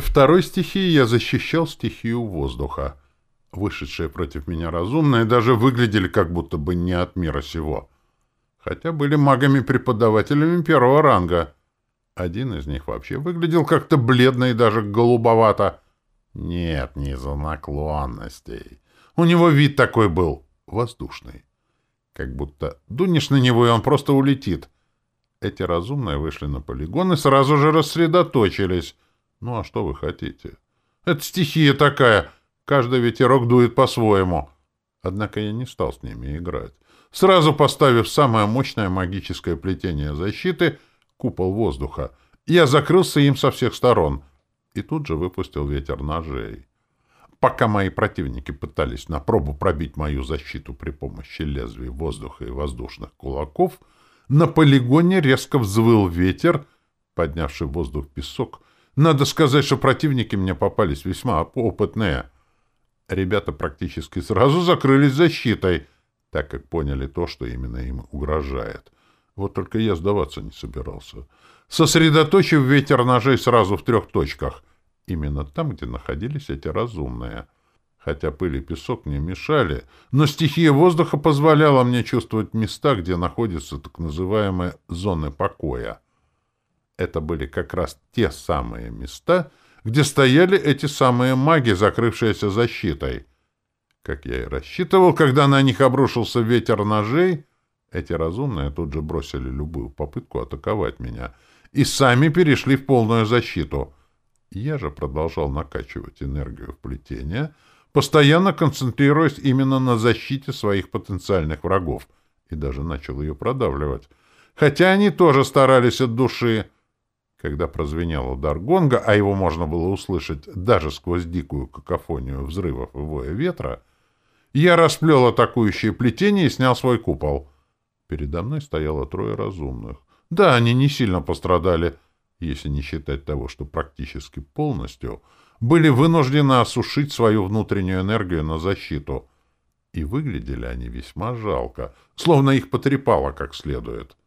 Второй стихией я защищал стихию воздуха. Вышедшие против меня разумные даже выглядели как будто бы не от мира сего. Хотя были магами-преподавателями первого ранга. Один из них вообще выглядел как-то бледно и даже голубовато. Нет, не из-за наклонностей. У него вид такой был, воздушный. Как будто дунешь на него, и он просто улетит. Эти разумные вышли на полигон и сразу же рассредоточились. Ну а что вы хотите? Это стихия такая. Каждый ветерок дует по-своему. Однако я не стал с ними играть. Сразу поставив самое мощное магическое плетение защиты — купол воздуха, я закрылся им со всех сторон и тут же выпустил ветер ножей. Пока мои противники пытались на пробу пробить мою защиту при помощи лезвий воздуха и воздушных кулаков, на полигоне резко взвыл ветер, поднявший воздух песок, надо сказать, что противники мне попались весьма опытные. Ребята практически сразу закрылись защитой, так как поняли то, что именно им угрожает. Вот только я сдаваться не собирался. Сосредоточив ветер ножей сразу в трех точках, именно там, где находились эти разумные. Хотя пыль и песок не мешали, но стихия воздуха позволяла мне чувствовать места, где находятся так называемые зоны покоя. Это были как раз те самые места, где стояли эти самые маги, закрывшиеся защитой. Как я и рассчитывал, когда на них обрушился ветер ножей, эти разумные тут же бросили любую попытку атаковать меня и сами перешли в полную защиту. Я же продолжал накачивать энергию в плетение, постоянно концентрируясь именно на защите своих потенциальных врагов, и даже начал ее продавливать. Хотя они тоже старались от души, когда прозвенел удар гонга, а его можно было услышать даже сквозь дикую какофонию взрывов и воя ветра, я расплел атакующее плетение и снял свой купол. Передо мной стояло трое разумных. Да, они не сильно пострадали, если не считать того, что практически полностью были вынуждены осушить свою внутреннюю энергию на защиту. И выглядели они весьма жалко, словно их потрепало как следует. —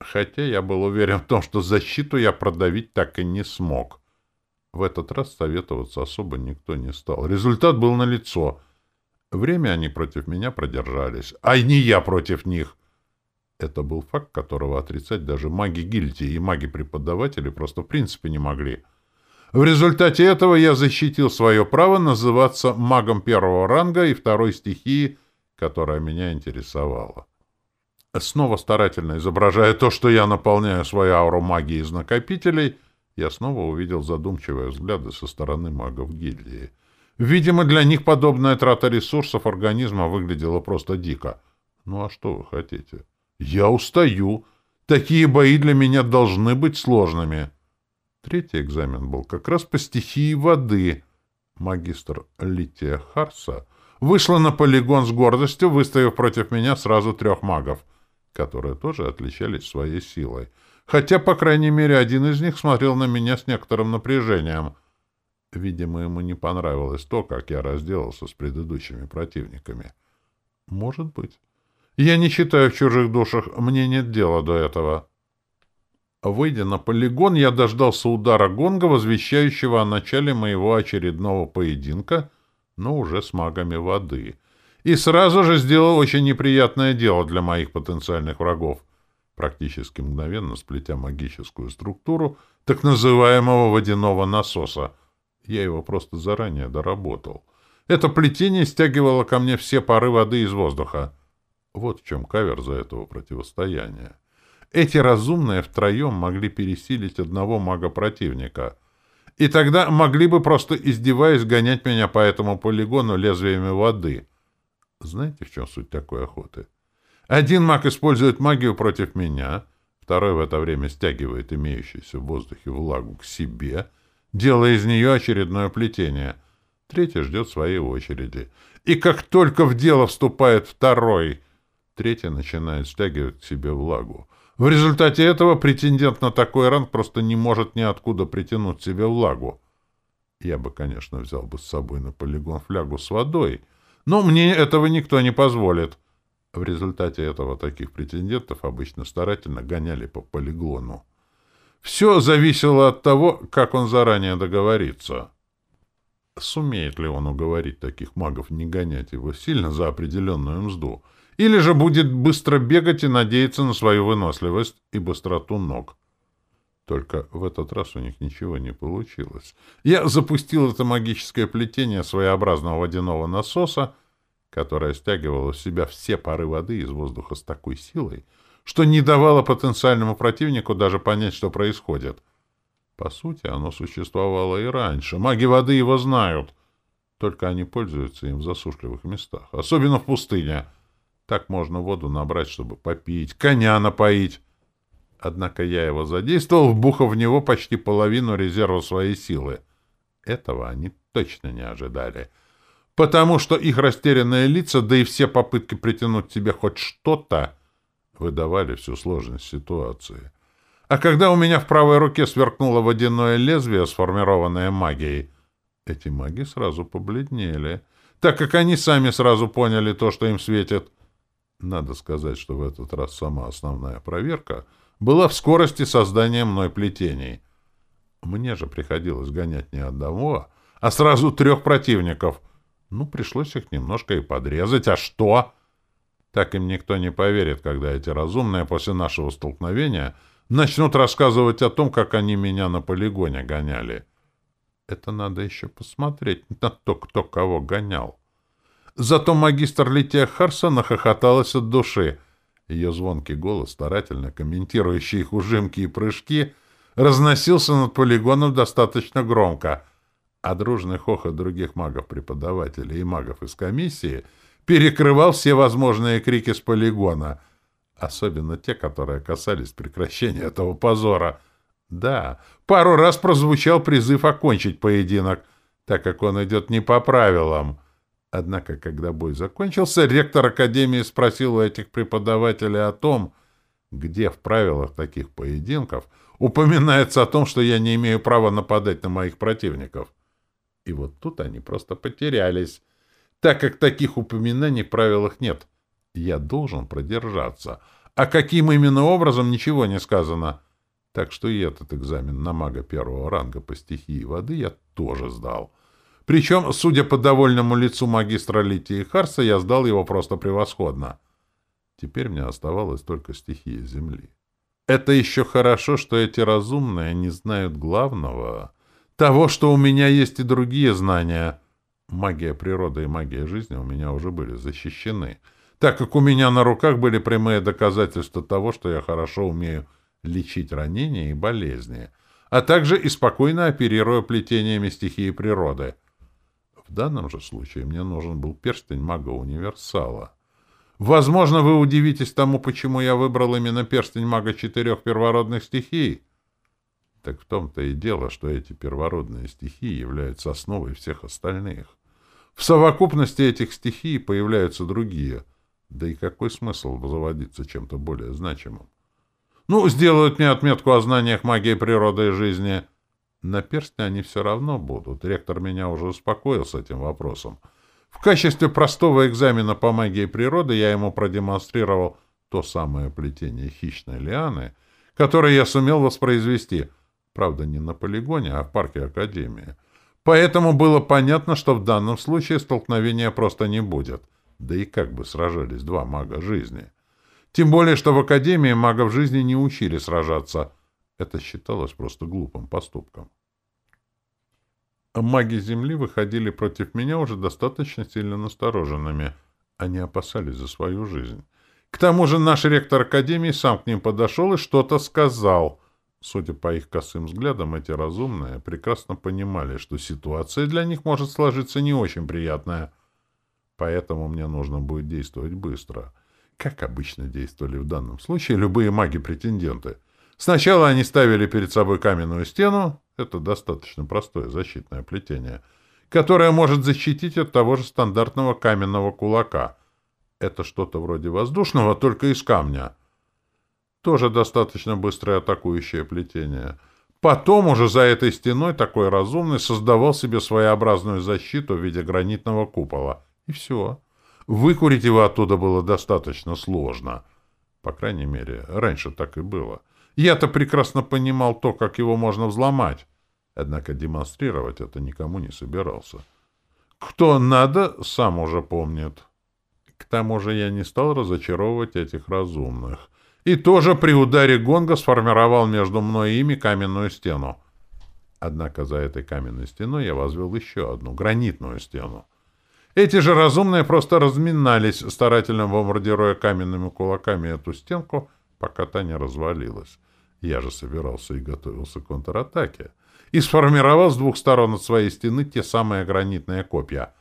Хотя я был уверен в том, что защиту я продавить так и не смог. В этот раз советоваться особо никто не стал. Результат был налицо. Время они против меня продержались, а не я против них. Это был факт, которого отрицать даже маги гильдии и маги-преподаватели просто в принципе не могли. В результате этого я защитил свое право называться магом первого ранга и второй стихии, которая меня интересовала. Снова старательно изображая то, что я наполняю свою ауру магией из накопителей, я снова увидел задумчивые взгляды со стороны магов гильдии. Видимо, для них подобная трата ресурсов организма выглядела просто дико. Ну а что вы хотите? Я устаю. Такие бои для меня должны быть сложными. Третий экзамен был как раз по стихии воды. Магистр Лития Харса вышла на полигон с гордостью, выставив против меня сразу трех магов — которые тоже отличались своей силой. Хотя, по крайней мере, один из них смотрел на меня с некоторым напряжением. Видимо, ему не понравилось то, как я разделался с предыдущими противниками. Может быть. Я не считаю в чужих душах, мне нет дела до этого. Выйдя на полигон, я дождался удара гонга, возвещающего о начале моего очередного поединка, но уже с магами воды — и сразу же сделал очень неприятное дело для моих потенциальных врагов, практически мгновенно сплетя магическую структуру так называемого водяного насоса. Я его просто заранее доработал. Это плетение стягивало ко мне все пары воды из воздуха. Вот в чем кавер за этого противостояния. Эти разумные втроем могли пересилить одного мага-противника. И тогда могли бы просто издеваясь гонять меня по этому полигону лезвиями воды — знаете, в чем суть такой охоты? Один маг использует магию против меня, второй в это время стягивает имеющуюся в воздухе влагу к себе, делая из нее очередное плетение. Третий ждет своей очереди. И как только в дело вступает второй, третий начинает стягивать к себе влагу. В результате этого претендент на такой ранг просто не может ниоткуда притянуть себе влагу. Я бы, конечно, взял бы с собой на полигон флягу с водой — но мне этого никто не позволит. В результате этого таких претендентов обычно старательно гоняли по полигону. Все зависело от того, как он заранее договорится. Сумеет ли он уговорить таких магов не гонять его сильно за определенную мзду, или же будет быстро бегать и надеяться на свою выносливость и быстроту ног. Только в этот раз у них ничего не получилось. Я запустил это магическое плетение своеобразного водяного насоса, которое стягивало в себя все пары воды из воздуха с такой силой, что не давало потенциальному противнику даже понять, что происходит. По сути, оно существовало и раньше. Маги воды его знают. Только они пользуются им в засушливых местах, особенно в пустыне. Так можно воду набрать, чтобы попить, коня напоить. Однако я его задействовал, вбухав в него почти половину резерва своей силы. Этого они точно не ожидали. Потому что их растерянные лица, да и все попытки притянуть к себе хоть что-то, выдавали всю сложность ситуации. А когда у меня в правой руке сверкнуло водяное лезвие, сформированное магией, эти маги сразу побледнели, так как они сами сразу поняли то, что им светит. Надо сказать, что в этот раз сама основная проверка была в скорости создания мной плетений. Мне же приходилось гонять не одного, а сразу трех противников. Ну, пришлось их немножко и подрезать. А что? Так им никто не поверит, когда эти разумные после нашего столкновения начнут рассказывать о том, как они меня на полигоне гоняли. Это надо еще посмотреть на то, кто кого гонял. Зато магистр Лития Харса нахохоталась от души. Ее звонкий голос, старательно комментирующий их ужимки и прыжки, разносился над полигоном достаточно громко, а дружный хохот других магов-преподавателей и магов из комиссии — перекрывал все возможные крики с полигона, особенно те, которые касались прекращения этого позора. Да, пару раз прозвучал призыв окончить поединок, так как он идет не по правилам. Однако, когда бой закончился, ректор Академии спросил у этих преподавателей о том, где в правилах таких поединков упоминается о том, что я не имею права нападать на моих противников. И вот тут они просто потерялись так как таких упоминаний в правилах нет. Я должен продержаться. А каким именно образом, ничего не сказано. Так что и этот экзамен на мага первого ранга по стихии воды я тоже сдал. Причем, судя по довольному лицу магистра Литии Харса, я сдал его просто превосходно. Теперь мне оставалось только стихия земли. Это еще хорошо, что эти разумные не знают главного, того, что у меня есть и другие знания — Магия природы и магия жизни у меня уже были защищены, так как у меня на руках были прямые доказательства того, что я хорошо умею лечить ранения и болезни, а также и спокойно оперирую плетениями стихии природы. В данном же случае мне нужен был перстень мага-универсала. Возможно, вы удивитесь тому, почему я выбрал именно перстень мага четырех первородных стихий. Так в том-то и дело, что эти первородные стихии являются основой всех остальных. В совокупности этих стихий появляются другие. Да и какой смысл заводиться чем-то более значимым? Ну, сделают мне отметку о знаниях магии природы и жизни. На перстне они все равно будут. Ректор меня уже успокоил с этим вопросом. В качестве простого экзамена по магии природы я ему продемонстрировал то самое плетение хищной лианы, которое я сумел воспроизвести. Правда, не на полигоне, а в парке Академии. Поэтому было понятно, что в данном случае столкновения просто не будет. Да и как бы сражались два мага жизни. Тем более, что в Академии магов жизни не учили сражаться. Это считалось просто глупым поступком. Маги Земли выходили против меня уже достаточно сильно настороженными. Они опасались за свою жизнь. К тому же наш ректор Академии сам к ним подошел и что-то сказал — Судя по их косым взглядам, эти разумные прекрасно понимали, что ситуация для них может сложиться не очень приятная. Поэтому мне нужно будет действовать быстро. Как обычно действовали в данном случае любые маги-претенденты. Сначала они ставили перед собой каменную стену, это достаточно простое защитное плетение, которое может защитить от того же стандартного каменного кулака. Это что-то вроде воздушного, только из камня — тоже достаточно быстрое атакующее плетение. Потом уже за этой стеной такой разумный создавал себе своеобразную защиту в виде гранитного купола. И все. Выкурить его оттуда было достаточно сложно. По крайней мере, раньше так и было. Я-то прекрасно понимал то, как его можно взломать. Однако демонстрировать это никому не собирался. Кто надо, сам уже помнит. К тому же я не стал разочаровывать этих разумных. И тоже при ударе гонга сформировал между мной и ими каменную стену. Однако за этой каменной стеной я возвел еще одну, гранитную стену. Эти же разумные просто разминались, старательно бомбардируя каменными кулаками эту стенку, пока та не развалилась. Я же собирался и готовился к контратаке. И сформировал с двух сторон от своей стены те самые гранитные копья.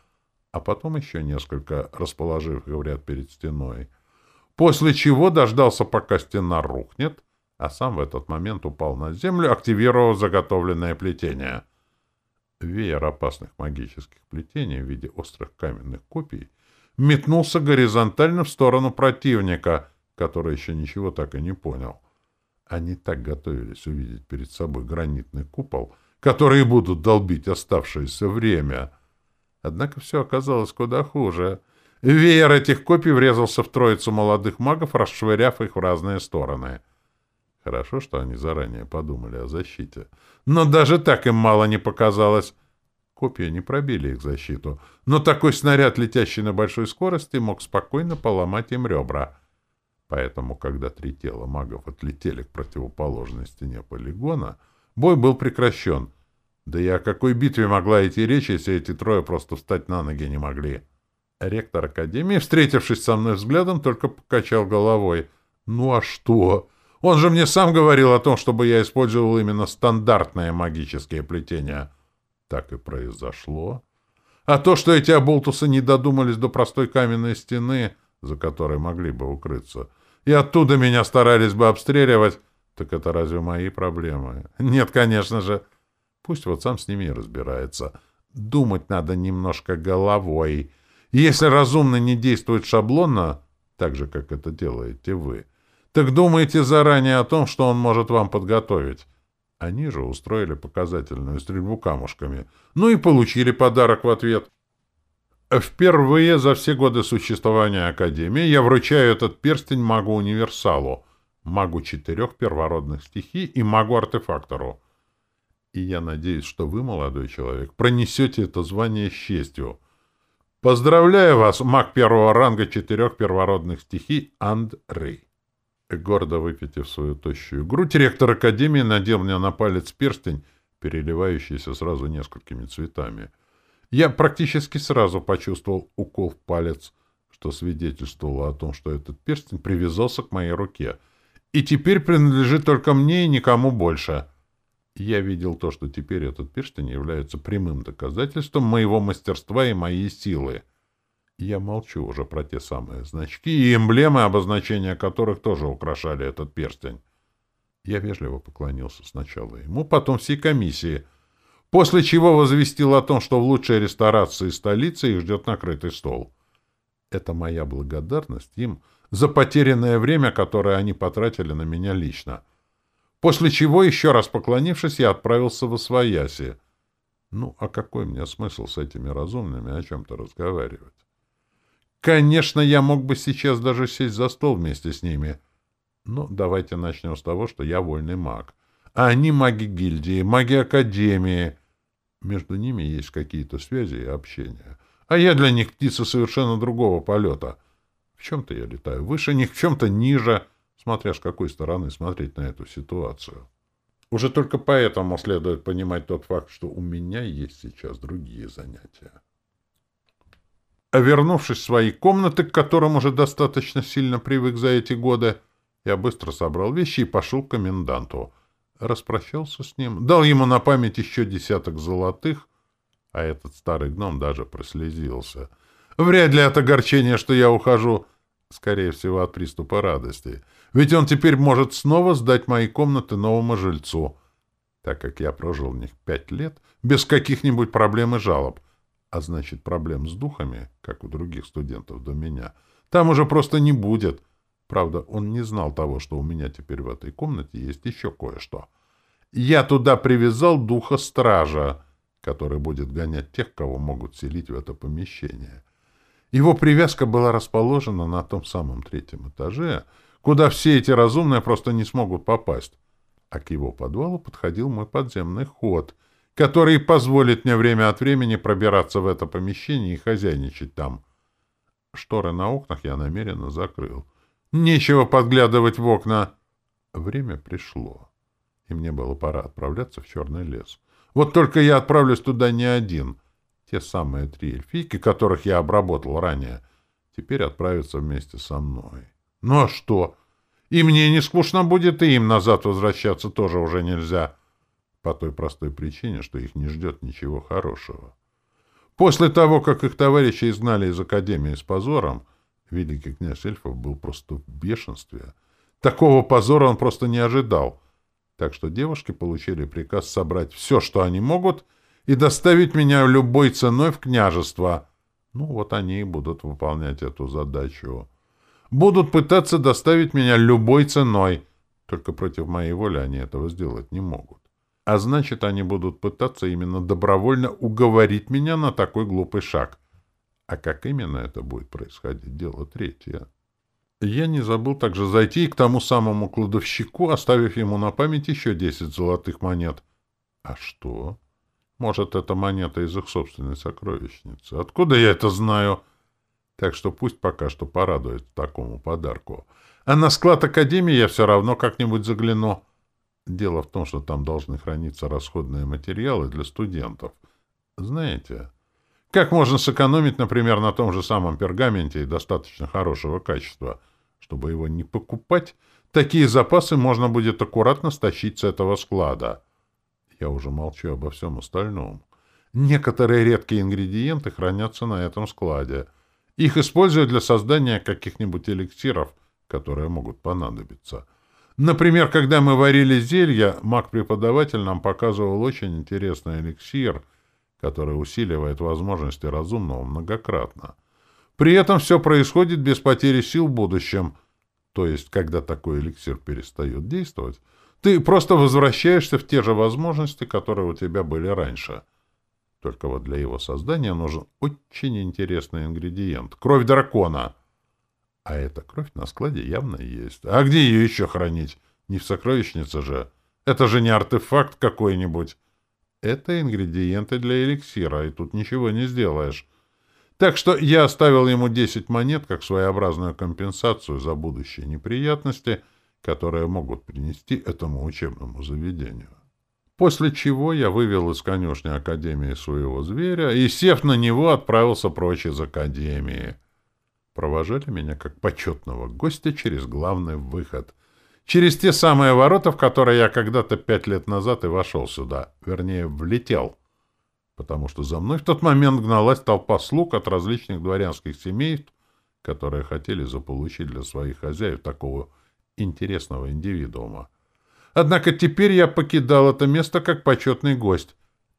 А потом еще несколько, расположив их в ряд перед стеной. После чего дождался, пока стена рухнет, а сам в этот момент упал на землю, активировав заготовленное плетение. Веер опасных магических плетений в виде острых каменных копий метнулся горизонтально в сторону противника, который еще ничего так и не понял. Они так готовились увидеть перед собой гранитный купол, который будут долбить оставшееся время. Однако все оказалось куда хуже. Веер этих копий врезался в троицу молодых магов, расшвыряв их в разные стороны — Хорошо, что они заранее подумали о защите. Но даже так им мало не показалось. Копья не пробили их защиту, но такой снаряд, летящий на большой скорости, мог спокойно поломать им ребра. Поэтому, когда три тела магов отлетели к противоположной стене полигона, бой был прекращен. Да и о какой битве могла идти речь, если эти трое просто встать на ноги не могли? Ректор Академии, встретившись со мной взглядом, только покачал головой. «Ну а что?» Он же мне сам говорил о том, чтобы я использовал именно стандартные магические плетения. Так и произошло. А то, что эти оболтусы не додумались до простой каменной стены, за которой могли бы укрыться, и оттуда меня старались бы обстреливать, так это разве мои проблемы? Нет, конечно же. Пусть вот сам с ними разбирается. Думать надо немножко головой. Если разумно не действовать шаблонно, так же, как это делаете вы, — так думайте заранее о том, что он может вам подготовить. Они же устроили показательную стрельбу камушками. Ну и получили подарок в ответ. Впервые за все годы существования Академии я вручаю этот перстень магу-универсалу, магу четырех первородных стихий и магу-артефактору. И я надеюсь, что вы, молодой человек, пронесете это звание с честью. Поздравляю вас, маг первого ранга четырех первородных стихий Андрей. Гордо выпитив свою тощую грудь, ректор Академии надел мне на палец перстень, переливающийся сразу несколькими цветами. Я практически сразу почувствовал укол в палец, что свидетельствовало о том, что этот перстень привязался к моей руке, и теперь принадлежит только мне и никому больше. Я видел то, что теперь этот перстень является прямым доказательством моего мастерства и моей силы. Я молчу уже про те самые значки и эмблемы, обозначения которых тоже украшали этот перстень. Я вежливо поклонился сначала ему, потом всей комиссии, после чего возвестил о том, что в лучшей ресторации столицы их ждет накрытый стол. Это моя благодарность им за потерянное время, которое они потратили на меня лично. После чего, еще раз поклонившись, я отправился в Освояси. Ну, а какой мне смысл с этими разумными о чем-то разговаривать? Конечно, я мог бы сейчас даже сесть за стол вместе с ними. Но давайте начнем с того, что я вольный маг. А они маги гильдии, маги академии. Между ними есть какие-то связи и общение. А я для них птица совершенно другого полета. В чем-то я летаю выше них, в чем-то ниже, смотря с какой стороны смотреть на эту ситуацию. Уже только поэтому следует понимать тот факт, что у меня есть сейчас другие занятия. А вернувшись в свои комнаты, к которым уже достаточно сильно привык за эти годы, я быстро собрал вещи и пошел к коменданту. Распрощался с ним, дал ему на память еще десяток золотых, а этот старый гном даже прослезился. Вряд ли от огорчения, что я ухожу, скорее всего, от приступа радости. Ведь он теперь может снова сдать мои комнаты новому жильцу, так как я прожил в них пять лет без каких-нибудь проблем и жалоб — а значит, проблем с духами, как у других студентов до меня, там уже просто не будет. Правда, он не знал того, что у меня теперь в этой комнате есть еще кое-что. Я туда привязал духа стража, который будет гонять тех, кого могут селить в это помещение. Его привязка была расположена на том самом третьем этаже, куда все эти разумные просто не смогут попасть. а к его подвалу подходил мой подземный ход, который позволит мне время от времени пробираться в это помещение и хозяйничать там. Шторы на окнах я намеренно закрыл. Нечего подглядывать в окна. Время пришло, и мне было пора отправляться в черный лес. Вот только я отправлюсь туда не один. Те самые три эльфийки, которых я обработал ранее, теперь отправятся вместе со мной. Ну а что? И мне не скучно будет, и им назад возвращаться тоже уже нельзя. По той простой причине, что их не ждет ничего хорошего. После того, как их товарищи изгнали из Академии с позором, великий князь эльфов был просто в бешенстве. Такого позора он просто не ожидал. Так что девушки получили приказ собрать все, что они могут, и доставить меня любой ценой в княжество. Ну, вот они и будут выполнять эту задачу будут пытаться доставить меня любой ценой. Только против моей воли они этого сделать не могут. А значит, они будут пытаться именно добровольно уговорить меня на такой глупый шаг. А как именно это будет происходить, дело третье. Я не забыл также зайти к тому самому кладовщику, оставив ему на память еще десять золотых монет. А что? Может, это монета из их собственной сокровищницы? Откуда я это знаю? — так что пусть пока что порадует такому подарку. А на склад Академии я все равно как-нибудь загляну. Дело в том, что там должны храниться расходные материалы для студентов. Знаете, как можно сэкономить, например, на том же самом пергаменте и достаточно хорошего качества? Чтобы его не покупать, такие запасы можно будет аккуратно стащить с этого склада. Я уже молчу обо всем остальном. Некоторые редкие ингредиенты хранятся на этом складе — их используют для создания каких-нибудь эликсиров, которые могут понадобиться. Например, когда мы варили зелья, маг-преподаватель нам показывал очень интересный эликсир, который усиливает возможности разумного многократно. При этом все происходит без потери сил в будущем. То есть, когда такой эликсир перестает действовать, ты просто возвращаешься в те же возможности, которые у тебя были раньше — только вот для его создания нужен очень интересный ингредиент — кровь дракона. А эта кровь на складе явно есть. А где ее еще хранить? Не в сокровищнице же. Это же не артефакт какой-нибудь. Это ингредиенты для эликсира, и тут ничего не сделаешь. Так что я оставил ему 10 монет как своеобразную компенсацию за будущие неприятности, которые могут принести этому учебному заведению. После чего я вывел из конюшни Академии своего зверя и, сев на него, отправился прочь из Академии. Провожали меня как почетного гостя через главный выход. Через те самые ворота, в которые я когда-то пять лет назад и вошел сюда. Вернее, влетел. Потому что за мной в тот момент гналась толпа слуг от различных дворянских семейств, которые хотели заполучить для своих хозяев такого интересного индивидуума. Однако теперь я покидал это место как почетный гость.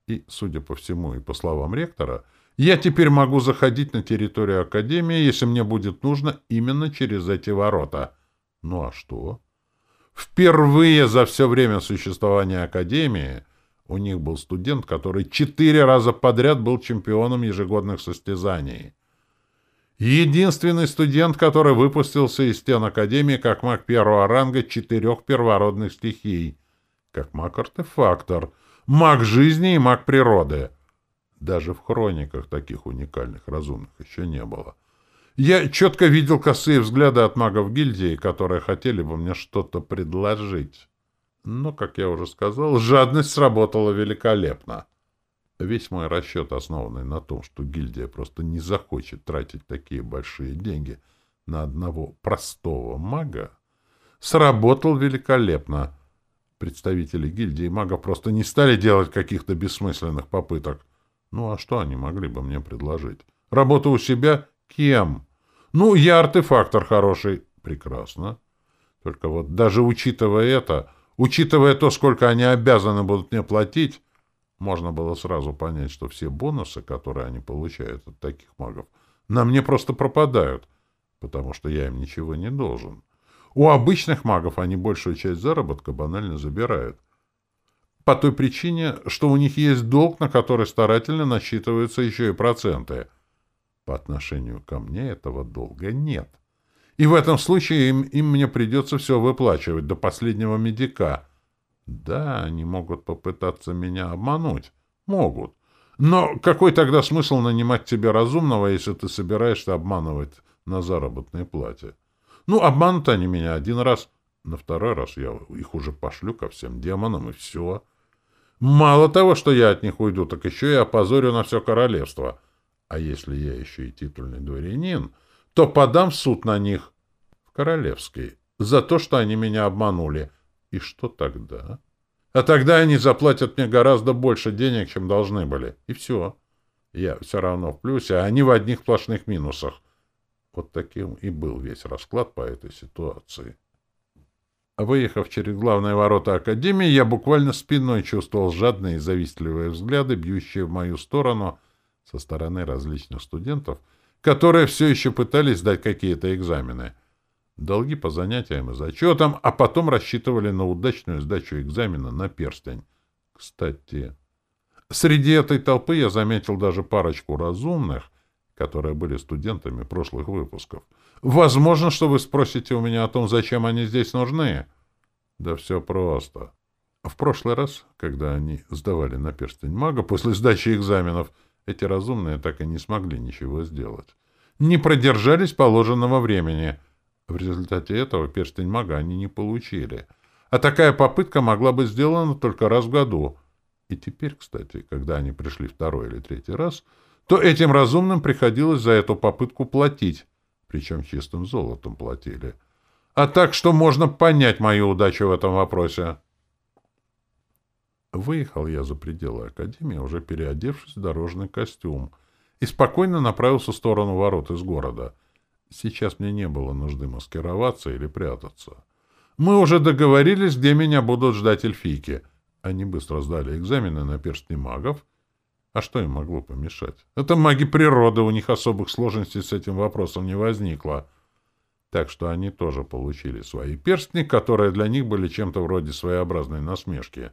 И, судя по всему и по словам ректора, я теперь могу заходить на территорию Академии, если мне будет нужно, именно через эти ворота. Ну а что? Впервые за все время существования Академии у них был студент, который четыре раза подряд был чемпионом ежегодных состязаний. Единственный студент, который выпустился из стен Академии как маг первого ранга четырех первородных стихий. Как маг-артефактор, маг жизни и маг природы. Даже в хрониках таких уникальных разумных еще не было. Я четко видел косые взгляды от магов гильдии, которые хотели бы мне что-то предложить. Но, как я уже сказал, жадность сработала великолепно. Весь мой расчет, основанный на том, что гильдия просто не захочет тратить такие большие деньги на одного простого мага, сработал великолепно. Представители гильдии магов просто не стали делать каких-то бессмысленных попыток. Ну а что они могли бы мне предложить? Работа у себя? Кем? Ну, я артефактор хороший. Прекрасно. Только вот даже учитывая это, учитывая то, сколько они обязаны будут мне платить, можно было сразу понять, что все бонусы, которые они получают от таких магов, на мне просто пропадают, потому что я им ничего не должен. У обычных магов они большую часть заработка банально забирают. По той причине, что у них есть долг, на который старательно насчитываются еще и проценты. По отношению ко мне этого долга нет. И в этом случае им, им мне придется все выплачивать до последнего медика — Да, они могут попытаться меня обмануть. Могут. Но какой тогда смысл нанимать тебе разумного, если ты собираешься обманывать на заработной плате? Ну, обманут они меня один раз, на второй раз я их уже пошлю ко всем демонам, и все. Мало того, что я от них уйду, так еще и опозорю на все королевство. А если я еще и титульный дворянин, то подам в суд на них, в королевский, за то, что они меня обманули. И что тогда? А тогда они заплатят мне гораздо больше денег, чем должны были. И все. Я все равно в плюсе, а они в одних сплошных минусах. Вот таким и был весь расклад по этой ситуации. Выехав через главные ворота Академии, я буквально спиной чувствовал жадные и завистливые взгляды, бьющие в мою сторону со стороны различных студентов, которые все еще пытались сдать какие-то экзамены. Долги по занятиям и зачетам, а потом рассчитывали на удачную сдачу экзамена на перстень. Кстати, среди этой толпы я заметил даже парочку разумных, которые были студентами прошлых выпусков. Возможно, что вы спросите у меня о том, зачем они здесь нужны. Да все просто. В прошлый раз, когда они сдавали на перстень мага, после сдачи экзаменов, эти разумные так и не смогли ничего сделать. Не продержались положенного времени. В результате этого перстень мага они не получили. А такая попытка могла быть сделана только раз в году. И теперь, кстати, когда они пришли второй или третий раз, то этим разумным приходилось за эту попытку платить, причем чистым золотом платили. А так что можно понять мою удачу в этом вопросе. Выехал я за пределы Академии, уже переодевшись в дорожный костюм, и спокойно направился в сторону ворот из города. Сейчас мне не было нужды маскироваться или прятаться. Мы уже договорились, где меня будут ждать эльфийки. Они быстро сдали экзамены на перстни магов, а что им могло помешать? Это маги природы, у них особых сложностей с этим вопросом не возникло. Так что они тоже получили свои перстни, которые для них были чем-то вроде своеобразной насмешки.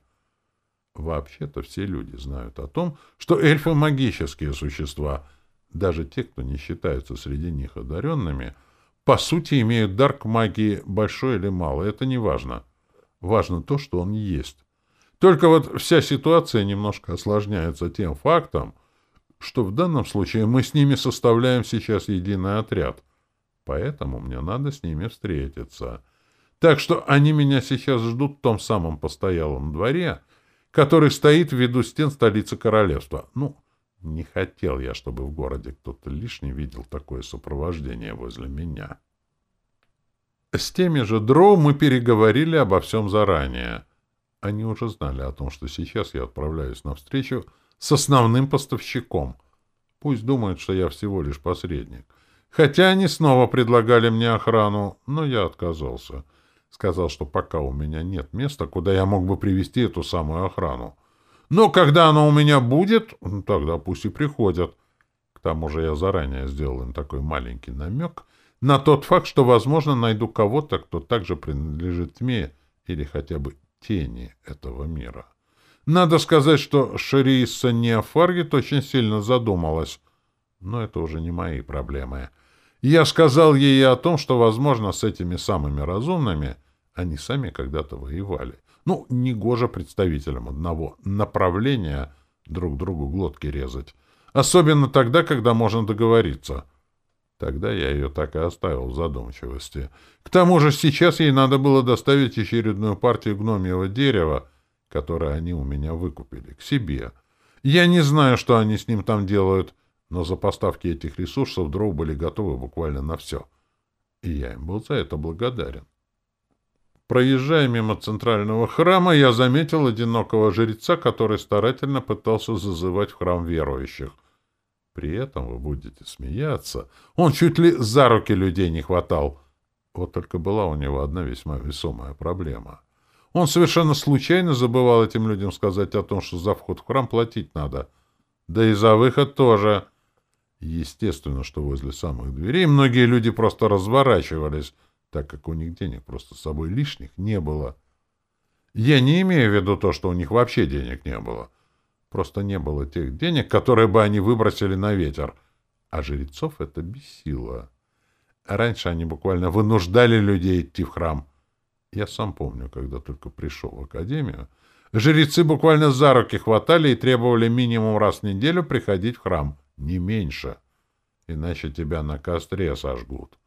Вообще-то все люди знают о том, что эльфы — магические существа. Даже те, кто не считаются среди них одаренными, по сути имеют дар к магии большой или малый, это не важно. Важно то, что он есть. Только вот вся ситуация немножко осложняется тем фактом, что в данном случае мы с ними составляем сейчас единый отряд. Поэтому мне надо с ними встретиться. Так что они меня сейчас ждут в том самом постоялом дворе, который стоит в виду стен столицы королевства. Ну, не хотел я, чтобы в городе кто-то лишний видел такое сопровождение возле меня. С теми же дроу мы переговорили обо всем заранее — они уже знали о том, что сейчас я отправляюсь на встречу с основным поставщиком. Пусть думают, что я всего лишь посредник. Хотя они снова предлагали мне охрану, но я отказался. Сказал, что пока у меня нет места, куда я мог бы привести эту самую охрану. Но когда она у меня будет, тогда пусть и приходят. К тому же я заранее сделал им такой маленький намек на тот факт, что, возможно, найду кого-то, кто также принадлежит тьме или хотя бы тени этого мира. Надо сказать, что Шерисса Неофаргит очень сильно задумалась. Но это уже не мои проблемы. Я сказал ей о том, что, возможно, с этими самыми разумными они сами когда-то воевали. Ну, негоже представителям одного направления друг другу глотки резать. Особенно тогда, когда можно договориться — Тогда я ее так и оставил в задумчивости. К тому же сейчас ей надо было доставить очередную партию гномьего дерева, которое они у меня выкупили, к себе. Я не знаю, что они с ним там делают, но за поставки этих ресурсов дров были готовы буквально на все. И я им был за это благодарен. Проезжая мимо центрального храма, я заметил одинокого жреца, который старательно пытался зазывать в храм верующих — при этом вы будете смеяться. Он чуть ли за руки людей не хватал. Вот только была у него одна весьма весомая проблема. Он совершенно случайно забывал этим людям сказать о том, что за вход в храм платить надо. Да и за выход тоже. Естественно, что возле самых дверей многие люди просто разворачивались, так как у них денег просто с собой лишних не было. Я не имею в виду то, что у них вообще денег не было. Просто не было тех денег, которые бы они выбросили на ветер. А жрецов это бесило. Раньше они буквально вынуждали людей идти в храм. Я сам помню, когда только пришел в академию, жрецы буквально за руки хватали и требовали минимум раз в неделю приходить в храм, не меньше, иначе тебя на костре сожгут.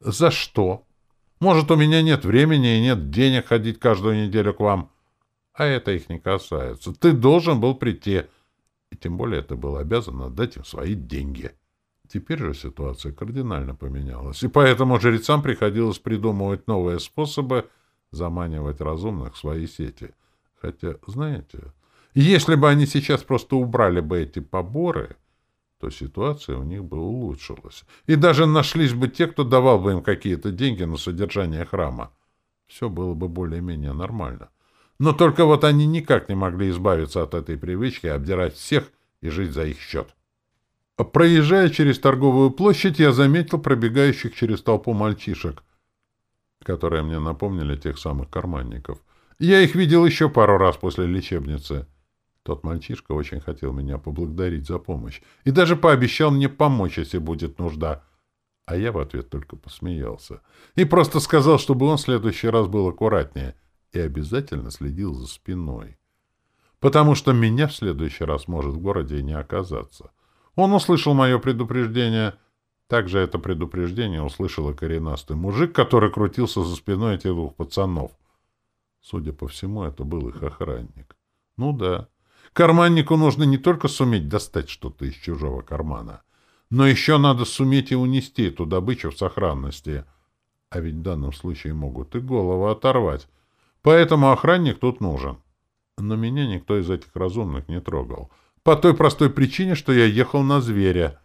За что? Может, у меня нет времени и нет денег ходить каждую неделю к вам? А это их не касается. Ты должен был прийти. И тем более ты был обязан отдать им свои деньги. Теперь же ситуация кардинально поменялась, и поэтому жрецам приходилось придумывать новые способы заманивать разумных в свои сети. Хотя, знаете, если бы они сейчас просто убрали бы эти поборы, то ситуация у них бы улучшилась. И даже нашлись бы те, кто давал бы им какие-то деньги на содержание храма. Все было бы более-менее нормально. Но только вот они никак не могли избавиться от этой привычки обдирать всех и жить за их счет. Проезжая через торговую площадь, я заметил пробегающих через толпу мальчишек, которые мне напомнили тех самых карманников. Я их видел еще пару раз после лечебницы. Тот мальчишка очень хотел меня поблагодарить за помощь и даже пообещал мне помочь, если будет нужда. А я в ответ только посмеялся и просто сказал, чтобы он в следующий раз был аккуратнее — и обязательно следил за спиной. Потому что меня в следующий раз может в городе не оказаться. Он услышал мое предупреждение. Также это предупреждение услышал и коренастый мужик, который крутился за спиной этих двух пацанов. Судя по всему, это был их охранник. Ну да. Карманнику нужно не только суметь достать что-то из чужого кармана, но еще надо суметь и унести эту добычу в сохранности. А ведь в данном случае могут и голову оторвать. Поэтому охранник тут нужен. Но меня никто из этих разумных не трогал. По той простой причине, что я ехал на зверя.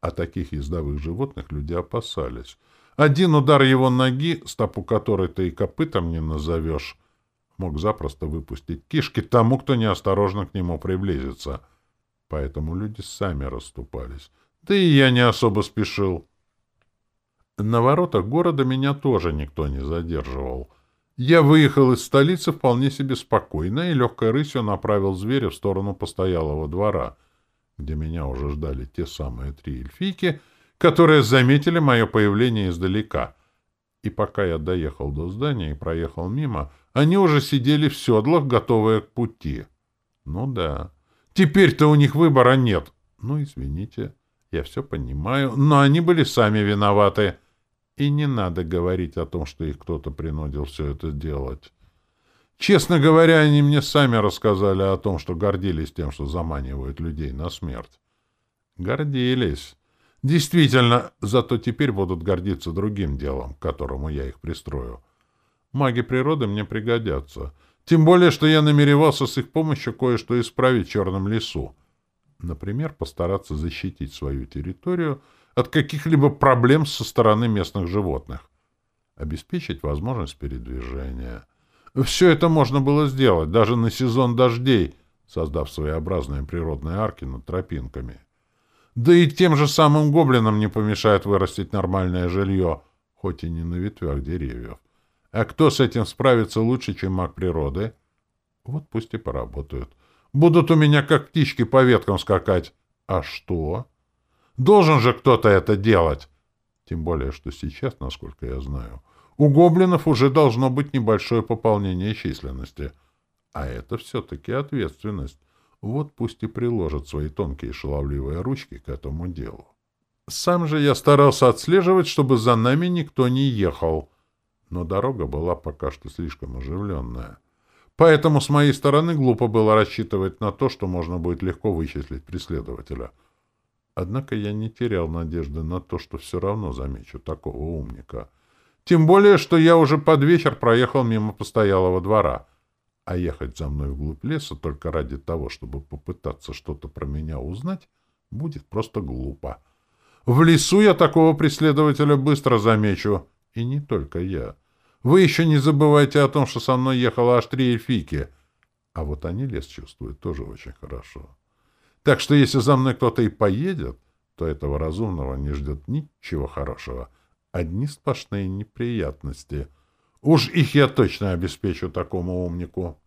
А таких ездовых животных люди опасались. Один удар его ноги, стопу которой ты и копытом не назовешь, мог запросто выпустить кишки тому, кто неосторожно к нему приблизится. Поэтому люди сами расступались. Да и я не особо спешил. На воротах города меня тоже никто не задерживал — я выехал из столицы вполне себе спокойно и легкой рысью направил зверя в сторону постоялого двора, где меня уже ждали те самые три эльфийки, которые заметили мое появление издалека. И пока я доехал до здания и проехал мимо, они уже сидели в седлах, готовые к пути. Ну да, теперь-то у них выбора нет. Ну, извините, я все понимаю, но они были сами виноваты. — и не надо говорить о том, что их кто-то принудил все это делать. Честно говоря, они мне сами рассказали о том, что гордились тем, что заманивают людей на смерть. Гордились. Действительно, зато теперь будут гордиться другим делом, к которому я их пристрою. Маги природы мне пригодятся. Тем более, что я намеревался с их помощью кое-что исправить в Черном лесу. Например, постараться защитить свою территорию — от каких-либо проблем со стороны местных животных. Обеспечить возможность передвижения. Все это можно было сделать даже на сезон дождей, создав своеобразные природные арки над тропинками. Да и тем же самым гоблинам не помешает вырастить нормальное жилье, хоть и не на ветвях деревьев. А кто с этим справится лучше, чем маг природы? Вот пусть и поработают. Будут у меня как птички по веткам скакать. А что? Должен же кто-то это делать. Тем более, что сейчас, насколько я знаю, у гоблинов уже должно быть небольшое пополнение численности. А это все-таки ответственность. Вот пусть и приложат свои тонкие шаловливые ручки к этому делу. Сам же я старался отслеживать, чтобы за нами никто не ехал. Но дорога была пока что слишком оживленная. Поэтому с моей стороны глупо было рассчитывать на то, что можно будет легко вычислить преследователя — Однако я не терял надежды на то, что все равно замечу такого умника. Тем более, что я уже под вечер проехал мимо постоялого двора. А ехать за мной вглубь леса только ради того, чтобы попытаться что-то про меня узнать, будет просто глупо. В лесу я такого преследователя быстро замечу. И не только я. Вы еще не забывайте о том, что со мной ехала аж три эльфийки. А вот они лес чувствуют тоже очень хорошо. Так что если за мной кто-то и поедет, то этого разумного не ждет ничего хорошего. Одни сплошные неприятности. Уж их я точно обеспечу такому умнику.